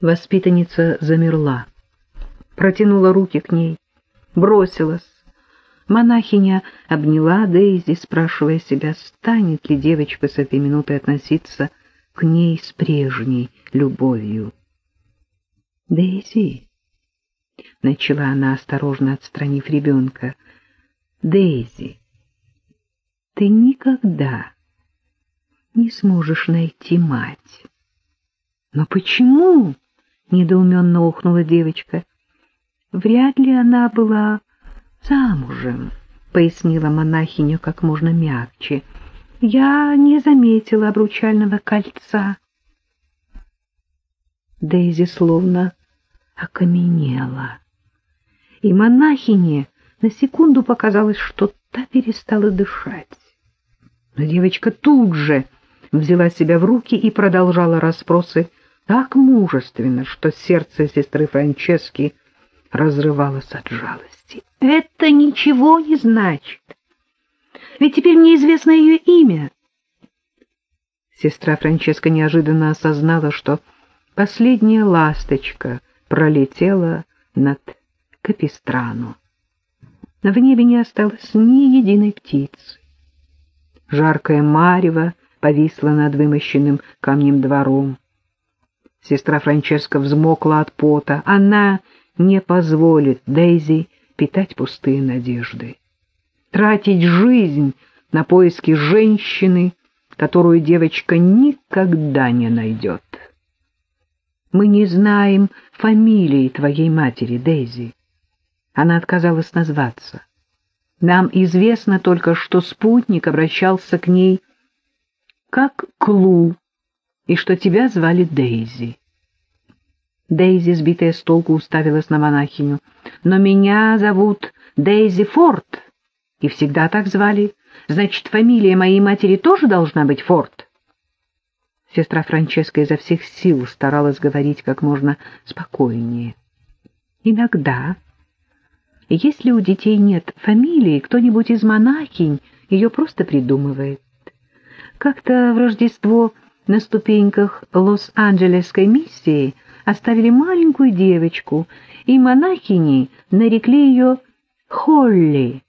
Воспитанница замерла, протянула руки к ней, бросилась. Монахиня обняла Дейзи, спрашивая себя, станет ли девочка с этой минуты относиться к ней с прежней любовью. «Дейзи», — начала она, осторожно отстранив ребенка, — «Дейзи, ты никогда не сможешь найти мать». «Но почему?» — недоуменно охнула девочка. «Вряд ли она была замужем», — пояснила монахиня как можно мягче. «Я не заметила обручального кольца». Дейзи словно окаменела. И монахине на секунду показалось, что та перестала дышать. Но девочка тут же взяла себя в руки и продолжала расспросы так мужественно, что сердце сестры Франчески разрывалось от жалости. «Это ничего не значит. Ведь теперь мне известно ее имя». Сестра Франческа неожиданно осознала, что последняя ласточка пролетела над Капистрану. В небе не осталось ни единой птицы. Жаркое марево повисло над вымощенным камнем двором. Сестра Франческа взмокла от пота. Она не позволит Дейзи питать пустые надежды. Тратить жизнь на поиски женщины, которую девочка никогда не найдет. Мы не знаем фамилии твоей матери, Дейзи. Она отказалась назваться. Нам известно только, что спутник обращался к ней как к и что тебя звали Дейзи. Дейзи, сбитая с толку, уставилась на монахиню. «Но меня зовут Дейзи Форд, и всегда так звали. Значит, фамилия моей матери тоже должна быть Форд?» Сестра Франческа изо всех сил старалась говорить как можно спокойнее. «Иногда, если у детей нет фамилии, кто-нибудь из монахинь ее просто придумывает. Как-то в Рождество на ступеньках Лос-Анджелесской миссии оставили маленькую девочку, и монахини нарекли ее Холли.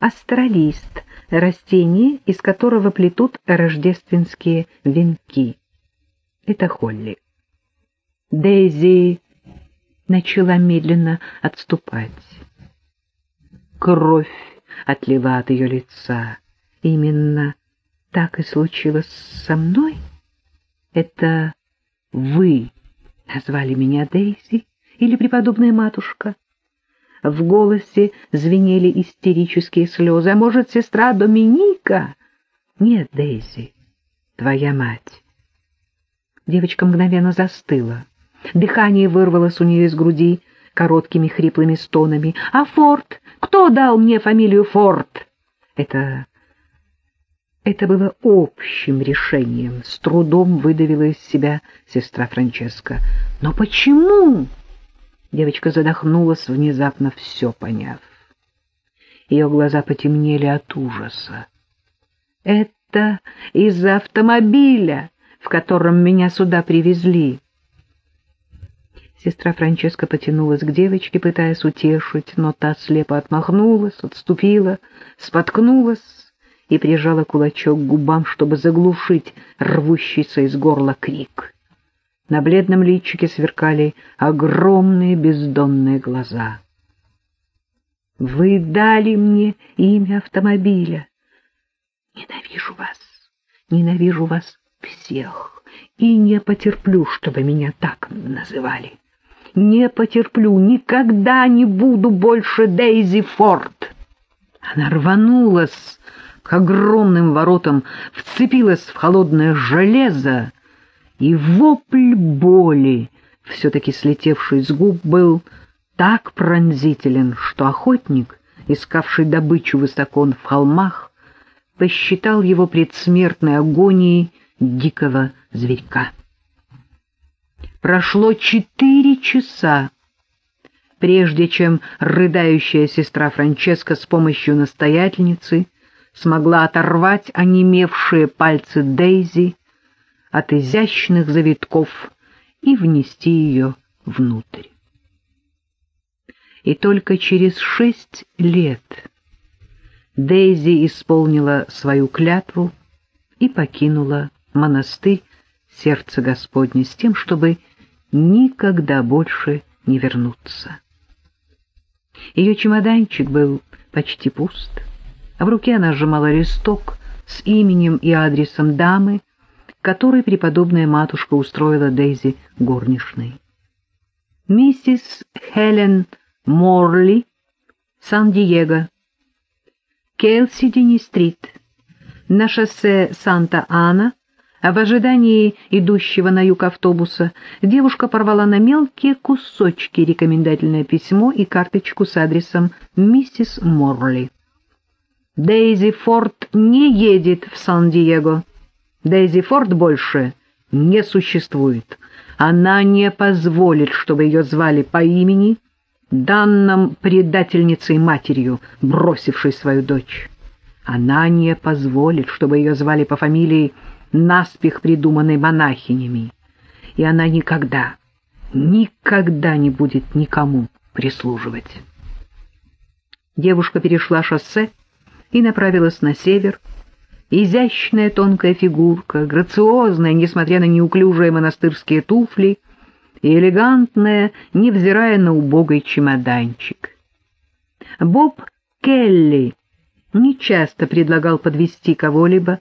Астролист — растение, из которого плетут рождественские венки. Это Холли. Дейзи начала медленно отступать. Кровь отлила от ее лица. Именно так и случилось со мной? Это вы назвали меня Дейзи или преподобная матушка? В голосе звенели истерические слезы. А может, сестра Доминика? Нет, Дейзи, твоя мать. Девочка мгновенно застыла. Дыхание вырвалось у нее из груди короткими хриплыми стонами. «А Форд? Кто дал мне фамилию Форд?» Это это было общим решением, с трудом выдавила из себя сестра Франческа. Но почему? Девочка задохнулась, внезапно все поняв. Ее глаза потемнели от ужаса. Это из-за автомобиля, в котором меня сюда привезли. Сестра Франческа потянулась к девочке, пытаясь утешить, но та слепо отмахнулась, отступила, споткнулась и прижала кулачок к губам, чтобы заглушить рвущийся из горла крик. На бледном личике сверкали огромные бездонные глаза. «Вы дали мне имя автомобиля. Ненавижу вас, ненавижу вас всех, и не потерплю, чтобы меня так называли. Не потерплю, никогда не буду больше Дейзи Форд». Она рванулась, к огромным воротам, вцепилась в холодное железо, и вопль боли, все-таки слетевший с губ, был так пронзителен, что охотник, искавший добычу высоко в холмах, посчитал его предсмертной агонией дикого зверька. Прошло четыре часа, прежде чем рыдающая сестра Франческа с помощью настоятельницы смогла оторвать онемевшие пальцы Дейзи от изящных завитков и внести ее внутрь. И только через шесть лет Дейзи исполнила свою клятву и покинула монастырь Сердца Господне с тем, чтобы никогда больше не вернуться. Ее чемоданчик был почти пуст, в руке она сжимала листок с именем и адресом дамы, который преподобная матушка устроила Дейзи горничной. Миссис Хелен Морли, Сан-Диего, Келсидини-стрит, на шоссе Санта-Ана, а в ожидании идущего на юг автобуса девушка порвала на мелкие кусочки рекомендательное письмо и карточку с адресом миссис Морли. Дейзи Форд не едет в Сан-Диего. Дейзи Форд больше не существует. Она не позволит, чтобы ее звали по имени, данным предательницей матерью, бросившей свою дочь. Она не позволит, чтобы ее звали по фамилии, наспех придуманной монахинями. И она никогда, никогда не будет никому прислуживать. Девушка перешла шоссе и направилась на север. Изящная тонкая фигурка, грациозная, несмотря на неуклюжие монастырские туфли, и элегантная, невзирая на убогий чемоданчик. Боб Келли нечасто предлагал подвести кого-либо,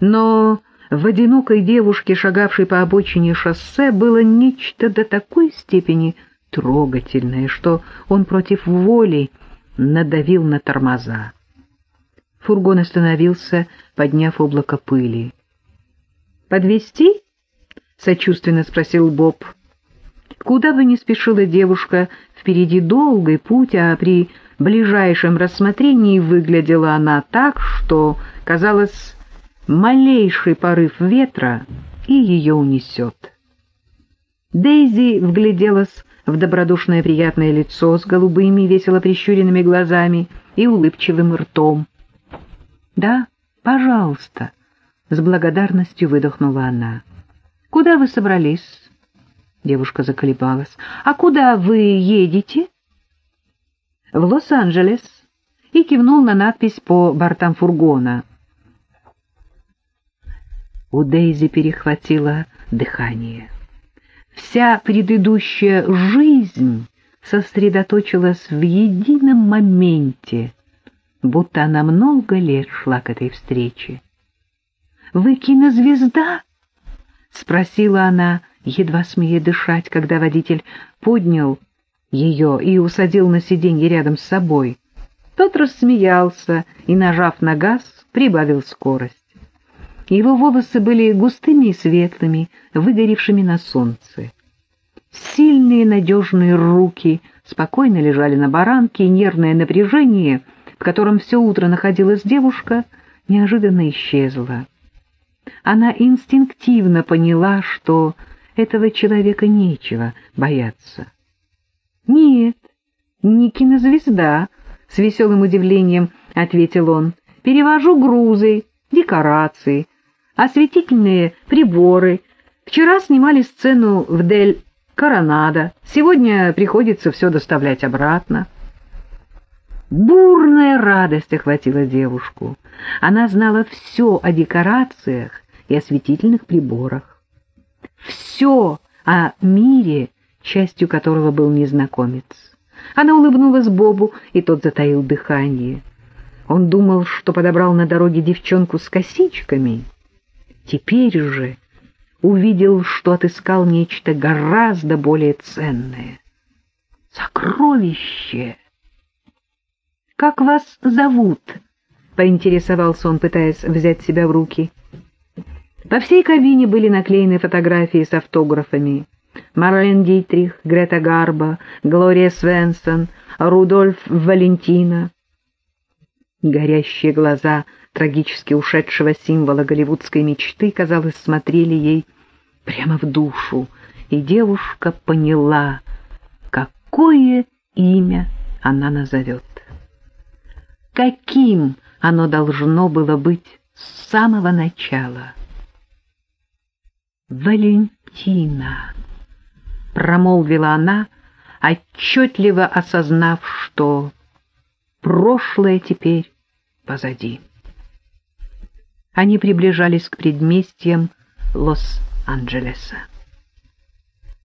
но в одинокой девушке, шагавшей по обочине шоссе, было нечто до такой степени трогательное, что он против воли надавил на тормоза. Фургон остановился, подняв облако пыли. «Подвезти?» — сочувственно спросил Боб. Куда бы ни спешила девушка, впереди долгий путь, а при ближайшем рассмотрении выглядела она так, что, казалось, малейший порыв ветра и ее унесет. Дейзи вгляделась в добродушное приятное лицо с голубыми весело прищуренными глазами и улыбчивым ртом. «Да, пожалуйста», — с благодарностью выдохнула она. «Куда вы собрались?» Девушка заколебалась. «А куда вы едете?» «В Лос-Анджелес» и кивнул на надпись по бортам фургона. У Дейзи перехватило дыхание. Вся предыдущая жизнь сосредоточилась в едином моменте, будто она много лет шла к этой встрече. «Вы кинозвезда?» — спросила она, едва смея дышать, когда водитель поднял ее и усадил на сиденье рядом с собой. Тот рассмеялся и, нажав на газ, прибавил скорость. Его волосы были густыми и светлыми, выгоревшими на солнце. Сильные надежные руки спокойно лежали на баранке, и нервное напряжение, в котором все утро находилась девушка, неожиданно исчезло. Она инстинктивно поняла, что этого человека нечего бояться. «Нет, не кинозвезда», — с веселым удивлением ответил он. «Перевожу грузы, декорации, осветительные приборы. Вчера снимали сцену в Дель Коронадо, сегодня приходится все доставлять обратно». Бурная радость охватила девушку. Она знала все о декорациях и осветительных приборах все о мире, частью которого был незнакомец. Она улыбнулась Бобу, и тот затаил дыхание. Он думал, что подобрал на дороге девчонку с косичками. Теперь же увидел, что отыскал нечто гораздо более ценное. Сокровище! «Как вас зовут?» — поинтересовался он, пытаясь взять себя в руки. По всей кабине были наклеены фотографии с автографами. Марлен Дитрих, Грета Гарба, Глория Свенсон, Рудольф Валентина. Горящие глаза трагически ушедшего символа голливудской мечты, казалось, смотрели ей прямо в душу, и девушка поняла, какое имя она назовет. Каким оно должно было быть с самого начала. Валентина, промолвила она, отчетливо осознав, что прошлое теперь позади. Они приближались к предместьям Лос-Анджелеса.